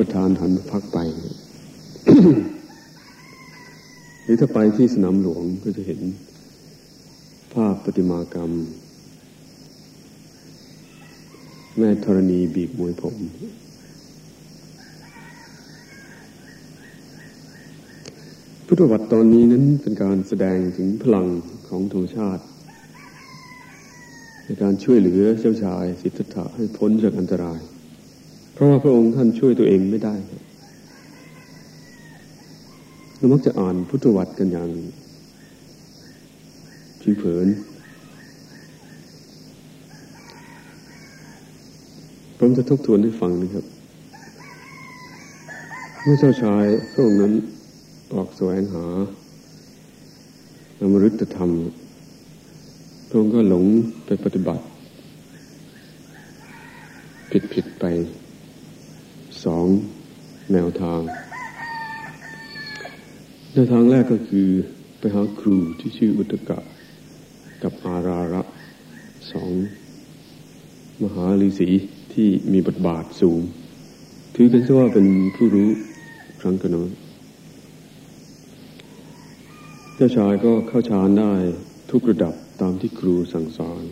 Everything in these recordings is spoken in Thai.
ประธานหันพักไป หรือถ้าไปที่สนามหลวงก็จะเห็น ภาพปฏิมากรรม แม่ธรณีบีบมวยผม พุทธวัตรตอนนี้นั้นเป็นการแสดงถึงพลังของธรรมชาติในการช่วยเหลือเจ้าชายสิทธัตถะให้พ้นจากอันตราย ราะว่าพระองค์ท่านช่วยตัวเองไม่ได้เรามักจะอ่านพุทธวัตรกันอย่างผิวเผินผมจะทบทวนให้ฟังนะครับ เมื่อเจ้าชายพระองค์นั้นออกแสวงหาอมฤตธรรมพระองค์ก็หลงไปปฏิบัติ ผิดผิดไปสองแนวทาง แนทางแรกก็คือไปหาครูที่ชื่ออุตกะ กับอาราระสองมหาฤาษีที่มีบทบาทสูง ถือกันว่าเป็นผู้รู้ครั้งกันน้อยเจ้าชายก็เข้าฌานได้ทุกระดับตามที่ครูสั่งสอน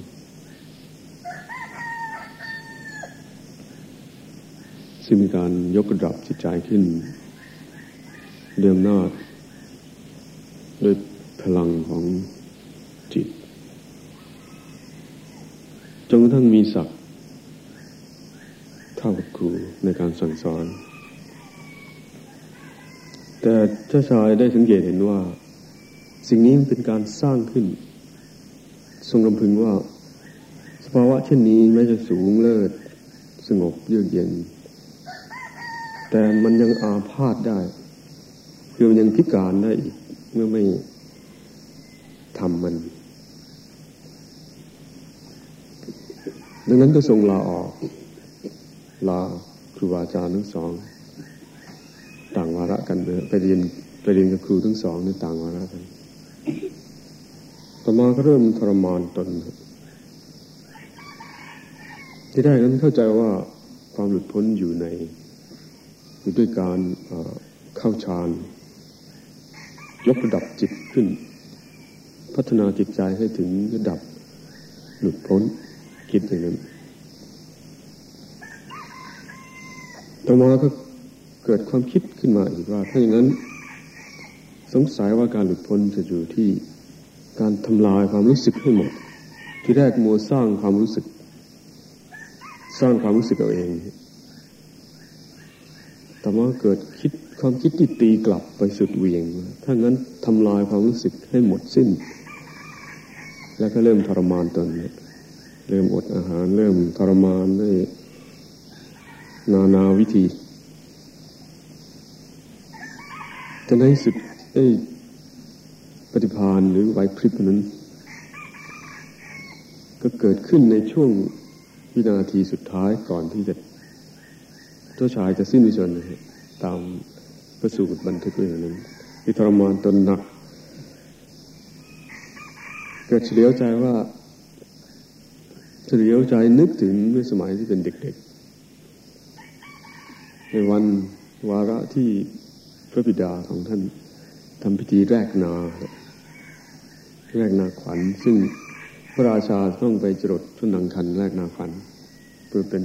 ซึ่งมีการยกระดับจิตใจขึ้นเรื่องนาจ ด้วยพลังของจิต จนกระทั่งมีศักดิ์เท่ากับครูในการสั่งสอน แต่เจ้าชายได้สังเกตเห็นว่า สิ่งนี้เป็นการสร้างขึ้น ทรงรำพึงว่า สภาวะเช่นนี้ไม่จะสูงเลิศสงบเยือกเย็น แต่มันยังอาพาธได้ คือมันยังพิการได้อีก มื่อไม่ทำมัน ดังนั้นก็ทรงลาออก ลาครูบาอาจารย์ทั้งสอง ต่างวาระกันไปเรียนไปเรียนกับครูทั้งสองนี่ต่างวาระกัน ต่อมาก็เริ่มทรมานตน ที่ได้นั้นเข้าใจว่าความหลุดพ้นอยู่ในอยู่ด้วยการเข้าฌาน ยกระดับจิตขึ้น พัฒนาจิตใจให้ถึงระดับหลุดพ้นคิดอย่างนั้นต่อมาก็เกิดความคิดขึ้นมาอีกว่า ถ้าอย่างนั้น สงสัยว่าการหลุดพ้นจะอยู่ที่การทำลายความรู้สึกให้หมด ที่แรกมัวสร้างความรู้สึก สร้างความรู้สึกเอาเอง แต่ว่าเกิดคิดความคิดที่ตีกลับไปสุดเวียง ถ้างั้นทำลายความรู้สึกให้หมดสิ้น แล้วก็เริ่มทรมานตนเริ่มอดอาหาร เริ่มทรมานด้วยนานาวิธีจนในสุดได้ปฏิพานหรือไหวพริบนั้น ก็เกิดขึ้นในช่วงวินาทีสุดท้ายก่อนที่จะ เจ้าชายจะสิ้นวิชนตามพระสูตรบันทึกไว้อย่างนั้นที่ทรมานตนหนัก เกิดเฉลียวใจว่าเฉลียวใจนึกถึงเมื่อสมัยที่เป็นเด็กๆ ในวันวาระที่พระบิดาของท่านทำพิธีแรกนาแรกนาขวัญ ซึ่งพระราชาต้องไปจรดทุนังคันแรกนาขวัญเพื่อเป็น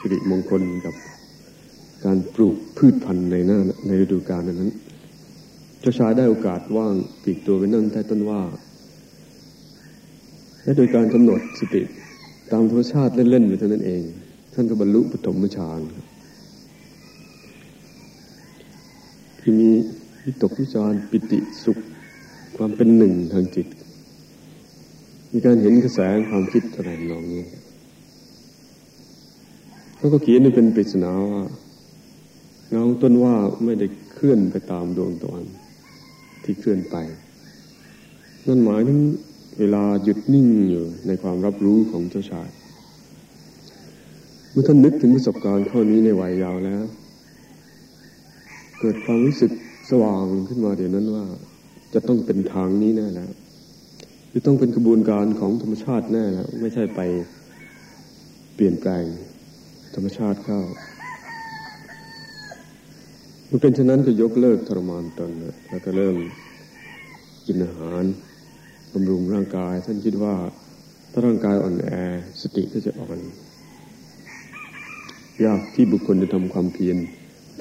สิริมงคลกับการปลูกพืชพันธุ์ในหน้าในฤดูกาลนั้น เจ้าชายได้โอกาสว่างปีกตัวไปนั่งใต้ต้นว่า และโดยการกำหนดสติตามธรรมชาติเล่นๆอยู่เท่านั้นเอง ท่านก็บรรลุปฐมฌานคือมีวิตกวิจารปิติสุขความเป็นหนึ่งทางจิต มีการเห็นกระแสความคิดอะไรนองนี้ เขาก็เขียนเป็นปริศนาว่าเงาต้นว่าไม่ได้เคลื่อนไปตามดวงตะวันที่เคลื่อนไป นั่นหมายถึงเวลาหยุดนิ่งอยู่ในความรับรู้ของเจ้าชาย เมื่อท่านนึกถึงประสบการณ์ข้อนี้ในวัยยาวแล้ว เกิดความรู้สึกสว่างขึ้นมาเดี๋ยวนั้นว่า จะต้องเป็นทางนี้แน่แล้วจะต้องเป็นกระบวนการของธรรมชาติแน่แล้วไม่ใช่ไปเปลี่ยนแปลง ธรรมชาติเข้าเมื่อเป็นเช่นนั้นก็ยกเลิกทรมานตนแล้วก็เริ่มกินอาหารบำรุงร่างกาย ท่านคิดว่า ถ้าร่างกายอ่อนแอสติก็จะอ่อนยากที่บุคคลจะทำความเพียร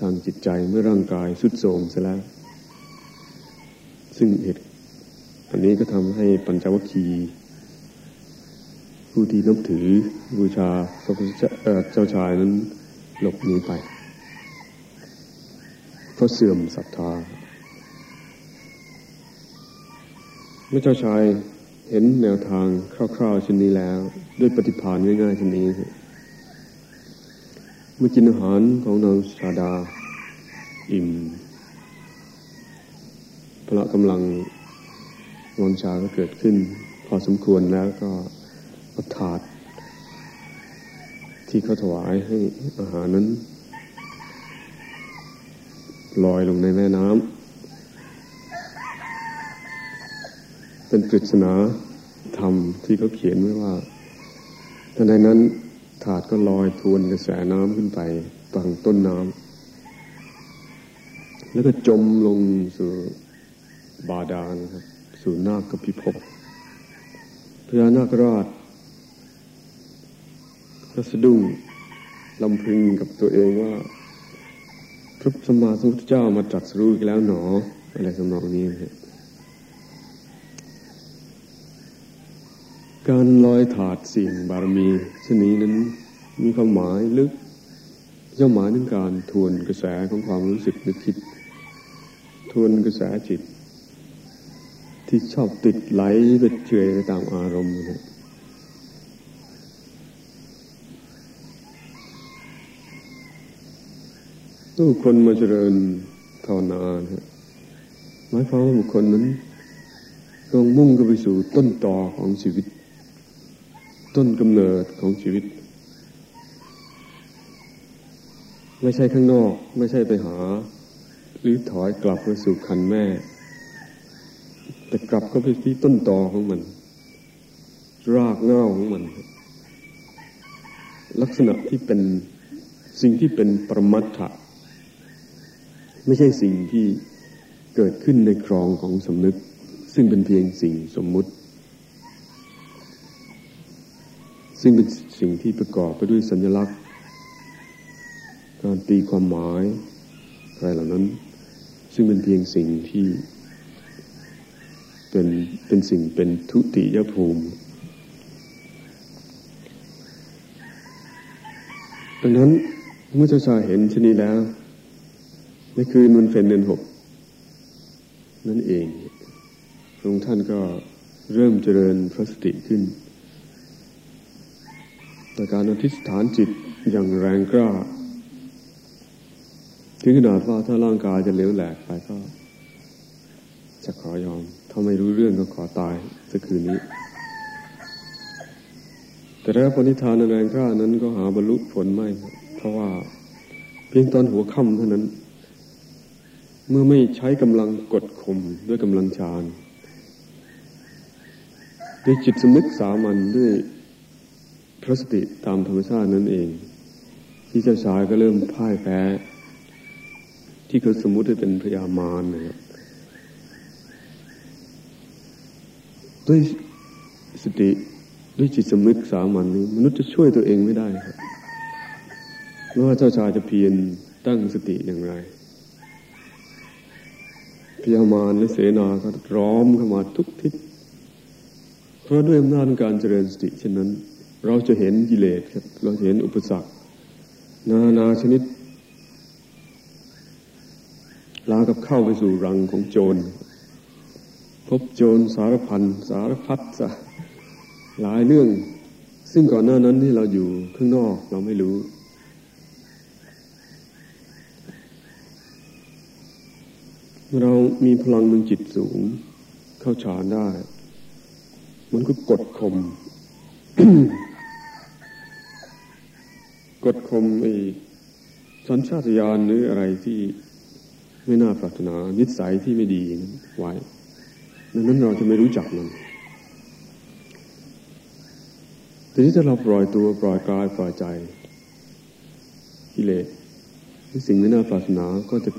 ทางจิตใจเมื่อร่างกายสุดโทรมเสียแล้ว ซึ่งเหตุอันนี้ก็ทำให้ปัญจวัคคีย์ ผู้ที่นับถือบูชาพระพุทธเจ้าชายนั้นหลบหนีไป เพราะเสื่อมศรัทธาเมื่อเจ้าชายเห็นแนวทางคร่าวๆเช่นนี้แล้ว ด้วยปฏิภาณง่ายๆเช่นนี้ เมื่อกินอาหารของนางชาดา อิ่มพละกำลังวังชาก็เกิดขึ้น พอสมควรแล้วก็ เอาถาด ที่เขาถวายให้อาหารนั้นลอยลงในแม่น้ำเป็นปริศนาธรรมที่เขาเขียนไว้ว่าทันใดนั้นถาดก็ลอยทวนกระแสน้ำขึ้นไปตังต้นน้ำแล้วก็จมลงสู่บาดาลครับ สู่นาคกับพิภพพญานาคราช ก็สะดุ้งลำพึงกับตัวเองว่า พระสมมาสมุทธเจ้ามาตรัสรู้อีกแล้วหนอ อะไรสำนองนี้ครับการลอยถาดสิ่งบารมีชนี้นั้นมีความหมายลึกเจ้าหมายถึงการทวนกระแสของความรู้สึกนึกคิด ทวนกระแสจิต ที่ชอบติดไหลไปเฉยไปตามอารมณ์นะ ตู้คนมาเจริญภาวนานะหมายความว่าบุคคลนั้นลงมุ่งก็ไปสู่ต้นตอของชีวิต ต้นกำเนิดของชีวิต ไม่ใช่ข้างนอก ไม่ใช่ไปหา หรือถอยกลับมาสู่คันแม่ แต่กลับเข้าไปที่ต้นตอของมัน รากเง้าของมัน ลักษณะที่เป็นสิ่งที่เป็นประมัตถะ ไม่ใช่สิ่งที่เกิดขึ้นในครองของสำนึก ซึ่งเป็นเพียงสิ่งสมมุติ ซึ่งเป็นสิ่งที่ประกอบไปด้วยสัญลักษณ์ การตีความหมายอะไรเหล่านั้น ซึ่งเป็นเพียงสิ่งที่เป็นเป็นสิ่งเป็นทุติยภูมิดังนั้นเมื่อเจ้าชายเห็นชนี้แล้ว นคืนวันเพ็ญเดือนหกนั่นเองพระองค์ท่านก็เริ่มเจริญพระสติขึ้นแต่การอธิษฐานจิตอย่างแรงกล้าถึงขนาดว่าถ้าร่างกายจะเหลวแหลกไปก็ จะขอยอม ถ้าไม่รู้เรื่องก็ขอตายสักคืนนี้ แต่แล้วปณิธานแรงกล้านั้นก็หาบรรลุผลไม่ เพราะว่าเพียงตอนหัวค่ำเท่านั้น เมื่อไม่ใช้กำลังกดข่มด้วยกำลังฌานด้วยจิตสมึกสามัญด้วยพระสติตามธรรมชาตินั่นเอง ที่เจ้าชายก็เริ่มพ่ายแพ้ ที่เขาสมมุติให้เป็นพยามารนะครับด้วยสติด้วยจิตสำนึกสามัญนี้มนุษย์จะช่วยตัวเองไม่ได้ครับไม่ว่าเจ้าชายจะเพียรตั้งสติอย่างไร พยามารและเสนาก็ร้อมเข้ามาทุกทิศเพราะด้วยอำนาจการเจริญสติเช่นนั้น เราจะเห็นกิเลสครับเราจะเห็นอุปสรรคนานาชนิดลากับเข้าไปสู่รังของโจร พบโจรสารพันสารพัดสะหลายเรื่อง ซึ่งก่อนหน้านั้นที่เราอยู่ข้างนอกเราไม่รู้ เรามีพลังมันจิตสูง เข้าฌานได้ มันก็กดข่มกดข่มไอ้สัญชาตญาณหรืออะไรที่ไม่น่าปรารถนา นิสัยที่ไม่ดีไว้ดังนั้นเราจะไม่รู้จักมันแต่ที่ถ้าเราปล่อยตัวปล่อยกายปล่อยใจกิเลสสิ่งไม่น่าปรารถนาก็จะ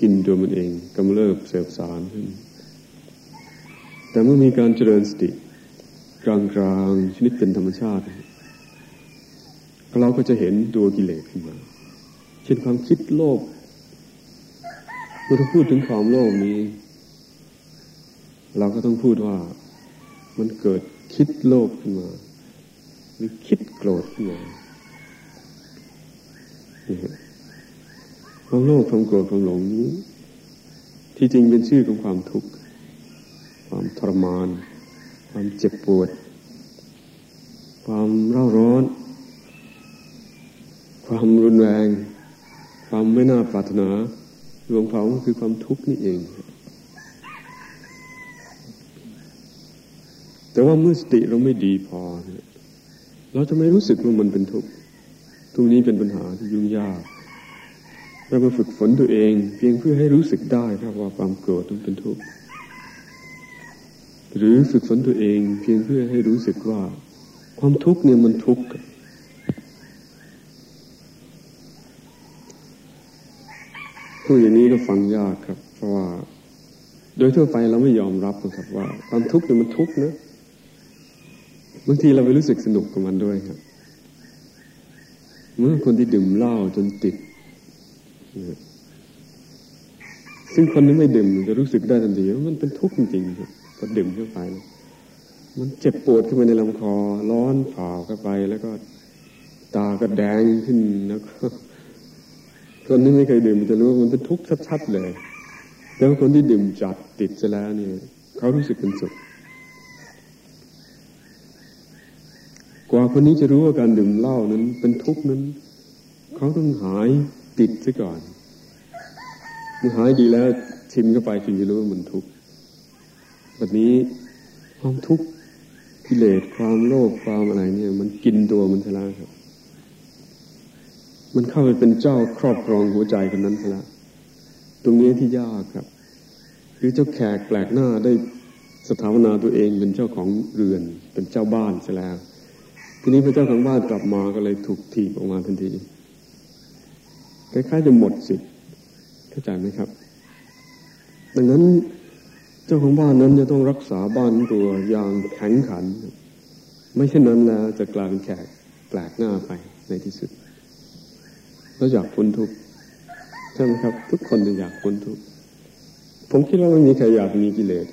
กินตัวมันเองกำเริบเสบสารขึ้น แต่เมื่อมีการเจริญสติ กลางๆชนิดเป็นธรรมชาติ เราก็จะเห็นตัวกิเลสขึ้นมา เช่นความคิดโลภเมื่อเราพูดถึงความโลภนี้ เราก็ต้องพูดว่ามันเกิดคิดโลภขึ้นมาหรือคิดโกรธขึ้นมา ความโลภความโกรธความหลงนี้ ที่จริงเป็นชื่อของความทุกข์ความทรมาน ความเจ็บปวด ความเร่าร้อน ความรุนแรง ความไม่น่าปรารถนารวมเขาคือความทุกข์นี่เอง แต่ว่าเมื่อสติเราไม่ดีพอ เราจะไม่รู้สึกว่ามันเป็นทุกข์ตรงนี้เป็นปัญหาที่ยุ่งยาก เรามาฝึกฝนตัวเอง เพียงเพื่อให้รู้สึกได้ครับว่าความโกรธนั้นเป็นทุกข์หรือฝึกฝนตัวเอง เพียงเพื่อให้รู้สึกว่า ความทุกข์เนี่ยมันทุกข์พูดอย่างนี้ก็ฟังยากครับ เพราะว่า โดยทั่วไปเราไม่ยอมรับนะครับว่า ความทุกข์เนี่ยมันทุกข์นะบางทีเราไปรู้สึกสนุกกับมันด้วยครับเมื่อคนที่ดื่มเหล้าจนติด ซึ่งคนที่ไม่ดื่มจะรู้สึกได้ทันทีว่ามันเป็นทุกข์จริงๆครับพอดื่มเข้าไป มันเจ็บปวดขึ้นมาในลำคอ ร้อนเผาเข้าไปแล้วก็ตาก็แดงขึ้นแล้วก็คนที่ไม่เคยดื่มมันจะรู้ว่ามันเป็นทุกข์ชัดๆเลยแต่ว่าคนที่ดื่มจัดติดจะแล้วเนี่ยเขารู้สึกเป็นสุขกว่าคนนี้จะรู้ว่าการดื่มเหล้านั้นเป็นทุกข์นั้น เขาต้องหาย ติดซะก่อนมันหายดีแล้วชิมเข้าไปถึงจะรู้ว่ามันทุกข์แบบนี้ความทุกข์กิเลสความโลภความอะไรเนี่ย มันกินตัวมันซะแล้วครับ มันเข้าไปเป็นเจ้าครอบครองหัวใจคนนั้นซะแล้วตรงนี้ที่ยากครับ คือเจ้าแขกแปลกหน้าได้สถาปนาตัวเองเป็นเจ้าของเรือนเป็นเจ้าบ้านซะแล้ว ทีนี้พระเจ้าของบ้านกลับมาก็เลยถูกถีบออกมาทันที คล้ายๆจะหมดสิทธิ์เข้าใจไหมครับ ดังนั้นเจ้าของบ้านนั้นจะต้องรักษาบ้านตัวอย่างแข็งขัน ไม่เช่นนั้นแล้วจะกลายเป็นแขกแปลกหน้าไปในที่สุดเราอยากพ้นทุกข์ใช่ไหมครับ ทุกคนจะอยากพ้นทุกข์ผมคิดว่าไม่มีใครอยากมีกิเลส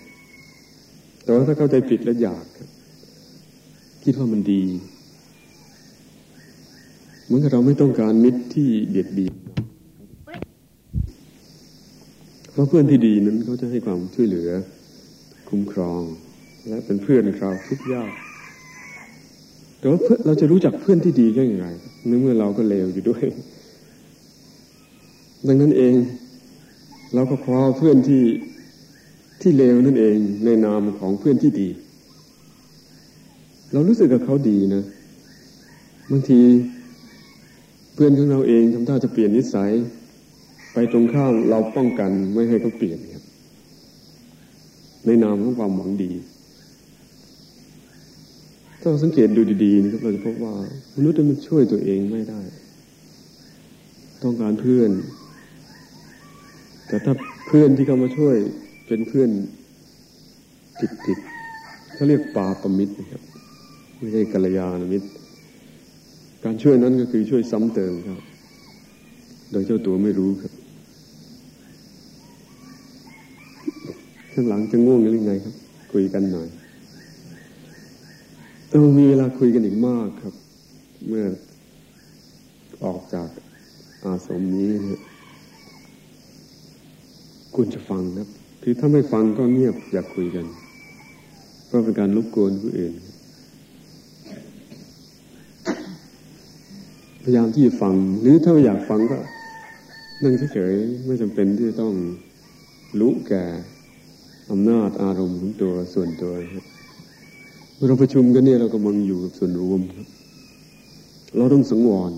แต่ว่าถ้าเข้าใจผิดแล้วอยากคิดว่ามันดี เหมือนกับเราไม่ต้องการมิตรที่เบียดเบียน เพราะเพื่อนที่ดีนั้นเขาจะให้ความช่วยเหลือ คุ้มครอง และเป็นเพื่อนเราทุกยากแต่ว่าเราจะรู้จักเพื่อนที่ดีได้อย่างไรเมื่อเราก็เลวอยู่ด้วย ดังนั้นเอง เราก็คว้าเพื่อนที่ที่เลวนั่นเองในนามของเพื่อนที่ดี เรารู้สึกกับเขาดีนะบางทีเพื่อนของเราเองทำท่าจะเปลี่ยนนิสัย ไปตรงข้ามเราป้องกันไม่ให้เขาเปลี่ยนครับ ในนามของความหวังดี ถ้าเราสังเกตดูดีๆนะครับเราจะพบว่ามนุษย์มันช่วยตัวเองไม่ได้ ต้องการเพื่อน แต่ถ้าเพื่อนที่เขามาช่วยเป็นเพื่อนผิดๆเขาเรียกปาปมิตรนะครับไม่ใช่กัลยาณมิตร การช่วยนั้นก็คือช่วยซ้ำเติมครับ โดยเจ้าตัวไม่รู้ครับ ข้างหลังจะง่วงหรือไงครับ คุยกันหน่อยเรามีเวลาคุยกันอีกมากครับ เมื่อออกจากอาสมนี้นี่ยคุณจะฟังครับคือถ้าไม่ฟังก็เงียบอยากคุยกัน เพราะเป็นการรบกวนผู้อื่น พยายามที่จะฟัง หรือถ้าไม่อยากฟังก็นั่งเฉยๆไม่จำเป็นที่จะต้องรู้แก่ อำนาจอารมณ์ของตัวส่วนตัวครับเมื่อเราประชุมกันเนี่ยเรากำลังอยู่กับส่วนรวมครับ เราต้องสังวร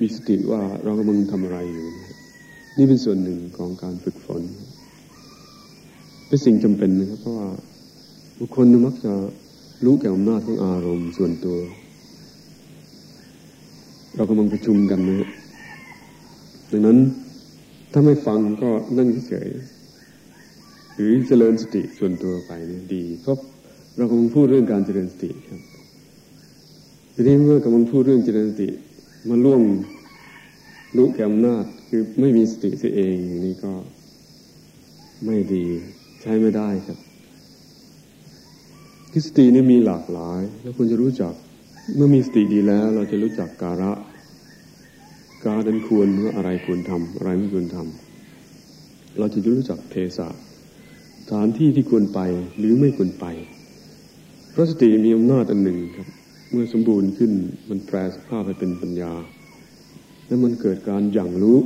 มีสติว่าเรากำลังทำอะไรอยู่ นี่เป็นส่วนหนึ่งของการฝึกฝนเป็นสิ่งจำเป็นนะครับ เพราะว่าบุคคลมักจะรู้แก่อำนาจของอารมณ์ส่วนตัว เรากำลังประชุมกันนะดังนั้นถ้าไม่ฟังก็นั่งเฉย หรือเจริญสติส่วนตัวไปเนี่ยดี เพราะเรากำลังพูดเรื่องการเจริญสติครับทีนี้เมื่อกำลังพูดเรื่องเจริญสติมาล่วงรู้แก่อำนาจคือไม่มีสติเสียเองนี่ก็ไม่ดีใช้ไม่ได้ครับทฤษฎีนี่มีหลากหลาย แล้วคุณจะรู้จัก เมื่อมีสติดีแล้ว เราจะรู้จักการะ การดันควรว่าอะไรควรทำอะไรไม่ควรทำเราจะรู้จักเทศะ สถานที่ที่ควรไปหรือไม่ควรไปพระสติมีอำนาจอันหนึ่งครับ เมื่อสมบูรณ์ขึ้นมันแปลสภาพให้เป็นปัญญา แล้วมันเกิดการอย่างรู้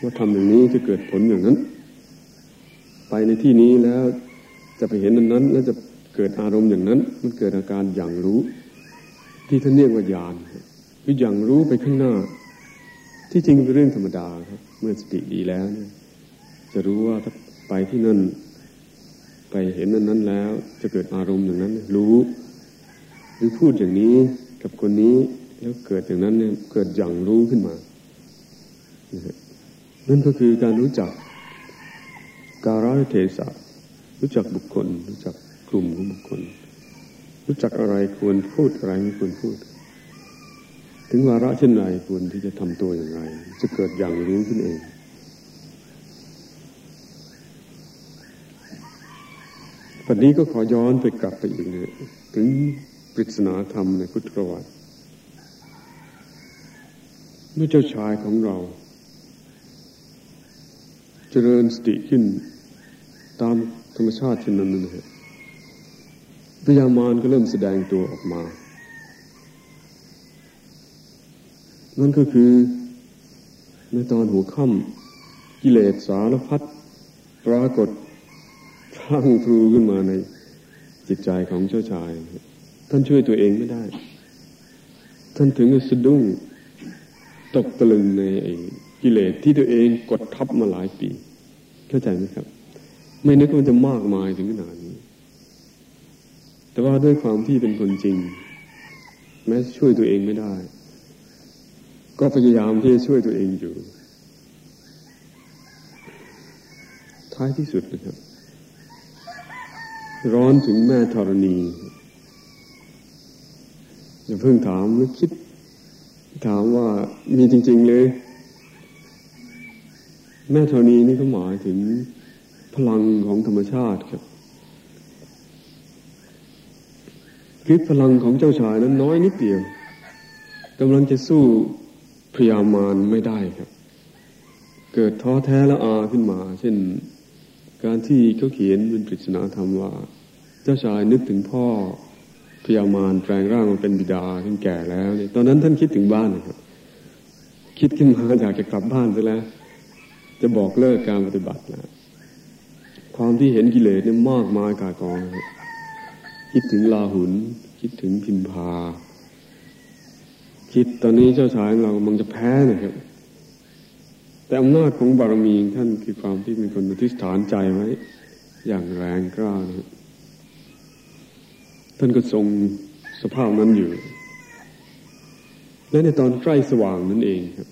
ว่าทำอย่างนี้จะเกิดผลอย่างนั้น ไปในที่นี้แล้วจะไปเห็นอันนั้นแล้วจะเกิดอารมณ์อย่างนั้น มันเกิดอาการอย่างรู้ ที่ท่านเรียกว่าญาณคืออย่างรู้ไปข้างหน้า ที่จริงเป็นเรื่องธรรมดาครับ เมื่อสติดีแล้วเนี่ยจะรู้ว่าถ้า ไปที่นั่น ไปเห็นนั้นนั้นแล้ว จะเกิดอารมณ์อย่างนั้น รู้ หรือพูดอย่างนี้กับคนนี้แล้วเกิดอย่างนั้นเนี่ยเกิดอย่างรู้ขึ้นมา นั่นก็คือการรู้จักการะเทศะรู้จักบุคคล รู้จักกลุ่มของบุคคล รู้จักอะไรควรพูดอะไรไม่ควรพูด ถึงวาระเช่นไรควรที่จะทำตัวอย่างไร จะเกิดอย่างรู้ขึ้นเอง ปัจนี้ก็ขอย้อนไปกลับไปอีกนะถึงปริศนาธรรมในพุทธประวัติเมื่อเจ้าชายของเรา เจริญสติขึ้น ตามธรรมชาติเช่นนั้นนะฮะพยามารก็เริ่มแสดงตัวออกมา นั่นก็คือในตอนหัวค่ำกิเลสสารพัดปรากฏ ทั้งพลูขึ้นมาในจิตใจของเจ้าชาย ท่านช่วยตัวเองไม่ได้ ท่านถึงสะดุ้งตกตะลึงในกิเลสที่ตัวเองกดทับมาหลายปี เข้าใจไหมครับ ไม่นึกว่ามันจะมากมายถึงขนาดนี้ แต่ว่าด้วยความที่เป็นคนจริง แม้ช่วยตัวเองไม่ได้ ก็พยายามที่จะช่วยตัวเองอยู่ ท้ายที่สุดนะครับ ร้อนถึงแม่ธรณีอย่าเพิ่งถามนึกคิด ถามว่ามีจริง ๆ เลย แม่ธรณีนี่ก็หมายถึงพลังของธรรมชาติครับคือพลังของเจ้าชายนั้นน้อยนิดเดียวกำลังจะสู้พยามารไม่ได้ครับ เกิดท้อแท้และอาขึ้นมา เช่น การที่เขาเขียนเป็นปริศนาธรรมว่า เจ้าชายนึกถึงพ่อพยามารแปลงร่างมาเป็นบิดาท่านแก่แล้วเนี่ยตอนนั้นท่านคิดถึงบ้านนะครับคิดขึ้นมาอยากจะกลับบ้านซะแล้ว จะบอกเลิกการปฏิบัติแล้วความที่เห็นกิเลสเนี่ยมากมายกากอง คิดถึงลาหุน คิดถึงพิมพา คิดตอนนี้เจ้าชายเรามันจะแพ้นะครับ แต่อำนาจของบารมีท่านคือความที่เป็นคนอธิษฐานใจไว้ อย่างแรงกล้านะท่านก็ทรงสภาพนั้นอยู่ และในตอนใกล้สว่างนั่นเองครับ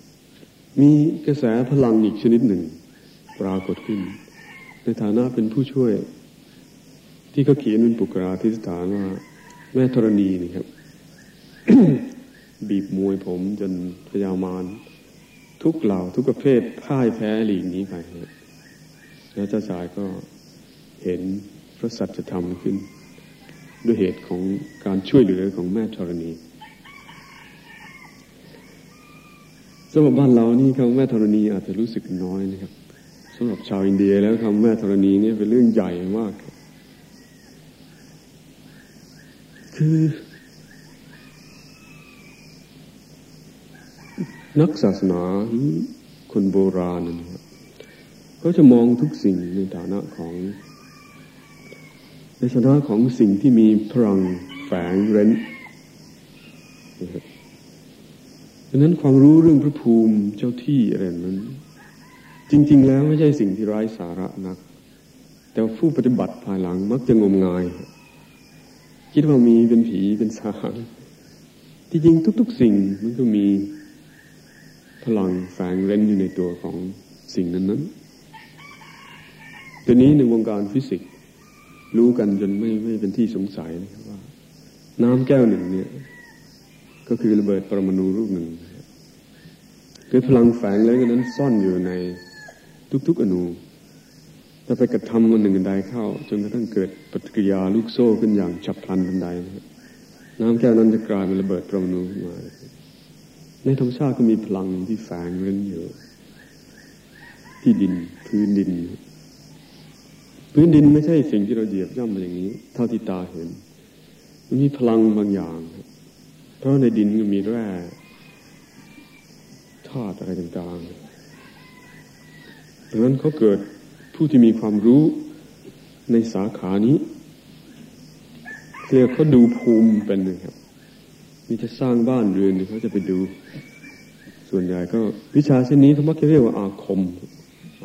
มีกระแสพลังอีกชนิดหนึ่ง ปรากฏขึ้น ในฐานะเป็นผู้ช่วย ที่เขาเขียนเป็นปุกราธิษฐานว่า แม่ธรณีนี่ครับ บีบมวยผมจนพยามาร ทุกเหล่าทุกประเภทพ่ายแพ้หลีกนี้ไปแล้วเจ้าชายก็เห็นพระสัจธรรมขึ้น ด้วยเหตุของการช่วยเหลือของแม่ธรณีสำหรับบ้านเรานี่คำแม่ธรณีอาจจะรู้สึกน้อยนะครับสำหรับชาวอินเดียแล้วคำแม่ธรณีนี่เป็นเรื่องใหญ่มาก คือ นักศาสนาคนโบราณนะครับเขาจะมองทุกสิ่งในฐานะของ ในฐานะของสิ่งที่มีพลังแฝงเร้นดังนั้นความรู้เรื่องพระภูมิเจ้าที่อะไรนั้น จริง ๆ แล้วไม่ใช่สิ่งที่ไร้สาระนัก แต่ผู้ปฏิบัติภายหลังมักจะงมงาย คิดว่ามีเป็นผีเป็นสางที่จริงทุก ๆ สิ่งมันก็มี ลังแฝงเร้นอยู่ในตัวของสิ่งนั้นนั้นตัวนี้ในวงการฟิสิกส์รู้กันจนไม่ไม่เป็นที่สงสัยนะครับว่า น้ำแก้วหนึ่งเนี่ย ก็คือระเบิดปรมาณูลูกหนึ่งคือพลังแฝงเร้นนั้นซ่อนอยู่ในทุก ๆ อนูถ้าไปกระทำมันหนึ่งใดเข้า จนกระทั่งเกิดปฏิกิริยาลูกโซ่ขึ้นอย่างฉับพลันทันใด น้ำแก้วนั้นจะกลายเป็นระเบิดปรมาณูขึ้นมา ในธรรมชาติก็มีพลังที่แฝงเร้นอยู่ที่ดินพื้นดิน พื้นดินไม่ใช่สิ่งที่เราเหยียบย่ำมาอย่างนี้ เท่าที่ตาเห็น มันมีพลังบางอย่าง เพราะในดินมันมีแร่ธาตุอะไรต่างๆดังนั้นเขาเกิดผู้ที่มีความรู้ในสาขานี้เรียกเขาดูภูมิเป็นนะครับ มีจะสร้างบ้านเรือนเขาจะไปดู ส่วนใหญ่ก็วิชาเช่นนี้เขามักจะเรียกว่าอาคม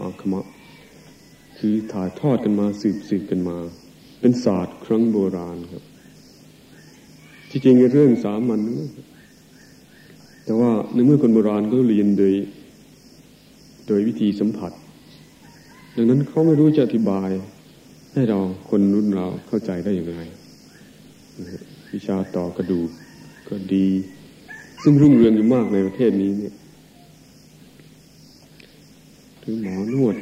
อาคมะ คือถ่ายทอดกันมาสืบสืบกันมา เป็นศาสตร์ครั้งโบราณครับ ที่จริงเรื่องสามัญแต่ว่าในเมื่อคนโบราณก็เรียนโดย โดยวิธีสัมผัส ดังนั้นเขาไม่รู้จะอธิบาย ให้เราคนรุ่นเราเข้าใจได้อย่างไรวิชาต่อกระดูก ก็ดี ซึ่งรุ่งเรืองอยู่มากในประเทศนี้เนี่ยถึงหมอนวด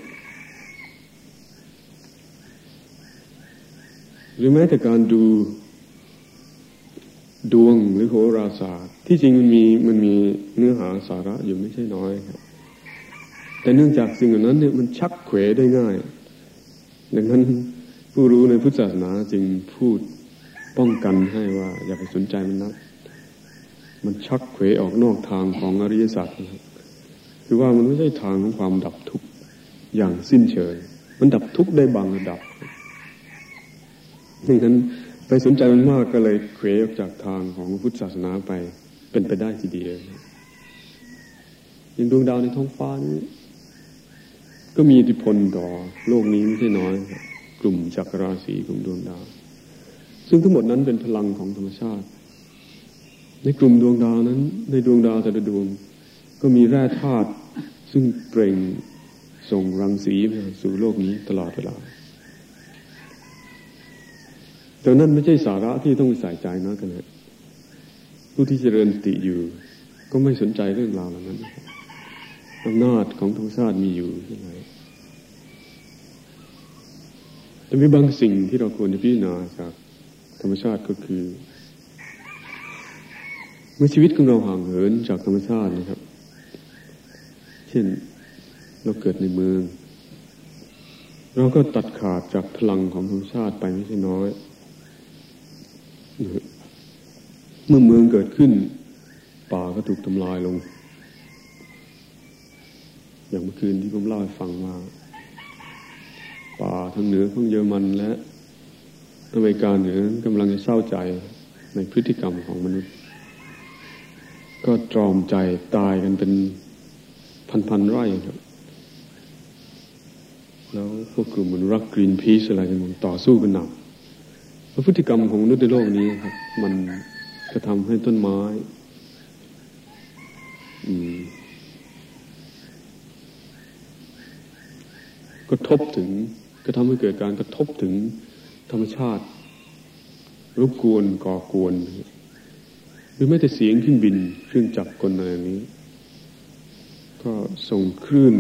หรือแม้แต่การดูดวงหรือโหราศาสตร์ ที่จริงมันมีมันมีเนื้อหาสาระอยู่ไม่ใช่น้อยครับแต่เนื่องจากสิ่งเหล่านั้นเนี่ยมันชักเขวได้ง่าย ดังนั้นผู้รู้ในพุทธศาสนาจึงพูดป้องกันให้ว่าอย่าไปสนใจมันนัก มันชักเขวออกนอกทางของอริยสัจคือว่ามันไม่ใช่ทางของความดับทุกข์อย่างสิ้นเชิงมันดับทุกข์ได้บางระดับดังนั้นไปสนใจมันมากก็เลยเขวออกจากทางของพุทธศาสนาไปเป็นไปได้ทีเดียวอย่างดวงดาวในท้องฟ้านี้ก็มีอิทธิพลต่อโลกนี้ไม่ใช่น้อย กลุ่มจักรราศีกลุ่มดวงดาว ซึ่งทั้งหมดนั้นเป็นพลังของธรรมชาติ ในกลุ่มดวงดาวนั้น ในดวงดาวแต่ละดวง ก็มีแร่ธาตุซึ่งเปล่งส่งรังสีไปสู่โลกนี้ตลอดเวลาแต่นั้นไม่ใช่สาระที่ต้องใส่ใจนะกันนะผู้ที่เจริญสติอยู่ ก็ไม่สนใจเรื่องราวเหล่านั้นอำนาจของธรรมชาติมีอยู่ยังไงแต่มีบางสิ่งที่เราควรจะพิจารณาจากธรรมชาติก็คือ มื่อชีวิตของเราห่างเหินจากธรรมชาตินะครับ เช่นเราเกิดในเมือง เราก็ตัดขาดจากพลังของธรรมชาติไปไม่ใช่น้อย เมื่อเมืองเกิดขึ้น ป่าก็ถูกทำลายลง อย่างเมื่อคืนที่ผมเล่าให้ฟังว่าป่าทั้งเหนือของเยอรมันและอเมริกาเหนือกำลังจะเศร้าใจในพฤติกรรมของมนุษย์ ก็ตรอมใจตายกันเป็นพันๆไร่ครับ แล้วพวกกลุ่มมนุษย์รักกรีนพีซอะไรกันต่อสู้กันหนักพฤติกรรมของมนุษย์ในโลกนี้ครับ มันจะทำให้ต้นไม้กระทบถึง ก็ทำให้เกิดการกระทบถึงธรรมชาติรบกวนก่อกวน รือแม้แต่เสียงเครื่องบินเครื่องจักรกลอะไรนี้ ก็ส่งคลื่น